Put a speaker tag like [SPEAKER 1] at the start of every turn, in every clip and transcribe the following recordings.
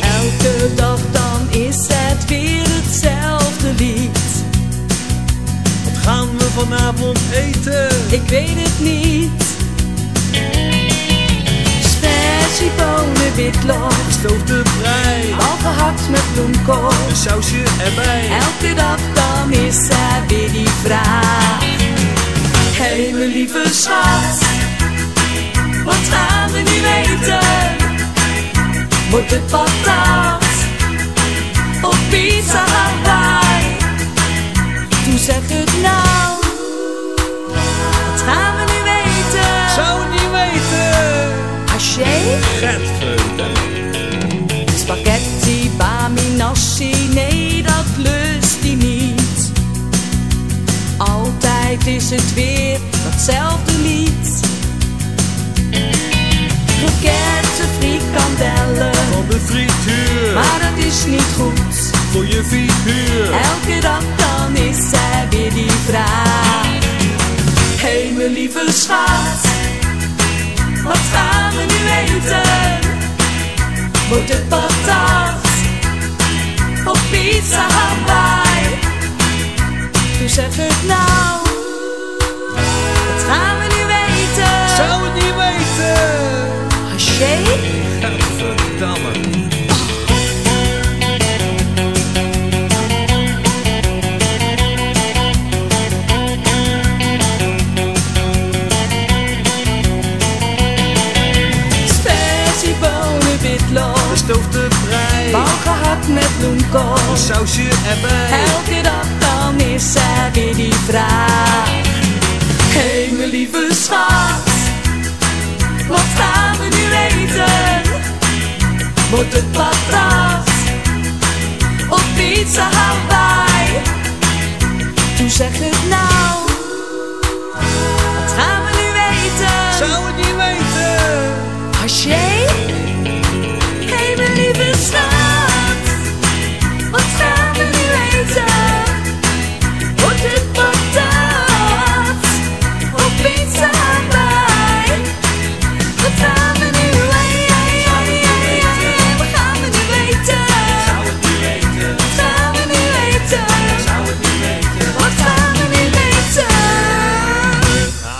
[SPEAKER 1] Elke dag dan is het weer hetzelfde lied.
[SPEAKER 2] Wat gaan we vanavond eten?
[SPEAKER 1] Ik weet het niet. Spersiebonen, witlof,
[SPEAKER 2] Gestoofde brei,
[SPEAKER 1] al gehakt met bloemkool.
[SPEAKER 2] een sausje erbij.
[SPEAKER 1] Elke dag dan is er weer die vraag. Mijn lieve schat, gaan we nu eten? Wordt het patat of pizza Hawaii? Toen zeg het nou, wat gaan we nu eten?
[SPEAKER 2] Zou het niet weten.
[SPEAKER 1] Haché?
[SPEAKER 2] Getverdamme.
[SPEAKER 1] Spaghetti, bami, nasi, nee dat lust hij niet. Altijd is het weer datzelfde is niet goed.
[SPEAKER 2] voor je figuur.
[SPEAKER 1] Elke dag dan is er weer die vraag. Hé hey, mijn lieve schat, wat gaan we nu eten? Wordt het patat of pizza Hawaii? Doe zeg het nou, wat gaan we nu eten?
[SPEAKER 2] Zou het niet weten.
[SPEAKER 1] Haché?
[SPEAKER 2] Gestoofde brei,
[SPEAKER 1] bal gehakt met bloemkool.
[SPEAKER 2] een sausje erbij.
[SPEAKER 1] Elke dag dan is er weer die vraag. Hé hey, mijn lieve schat, wat gaan we nu eten? Wordt het patat of pizza Hawaii? Toen zeg het nou,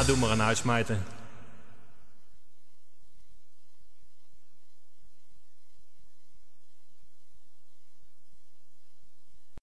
[SPEAKER 2] doe maar een uitsmijter.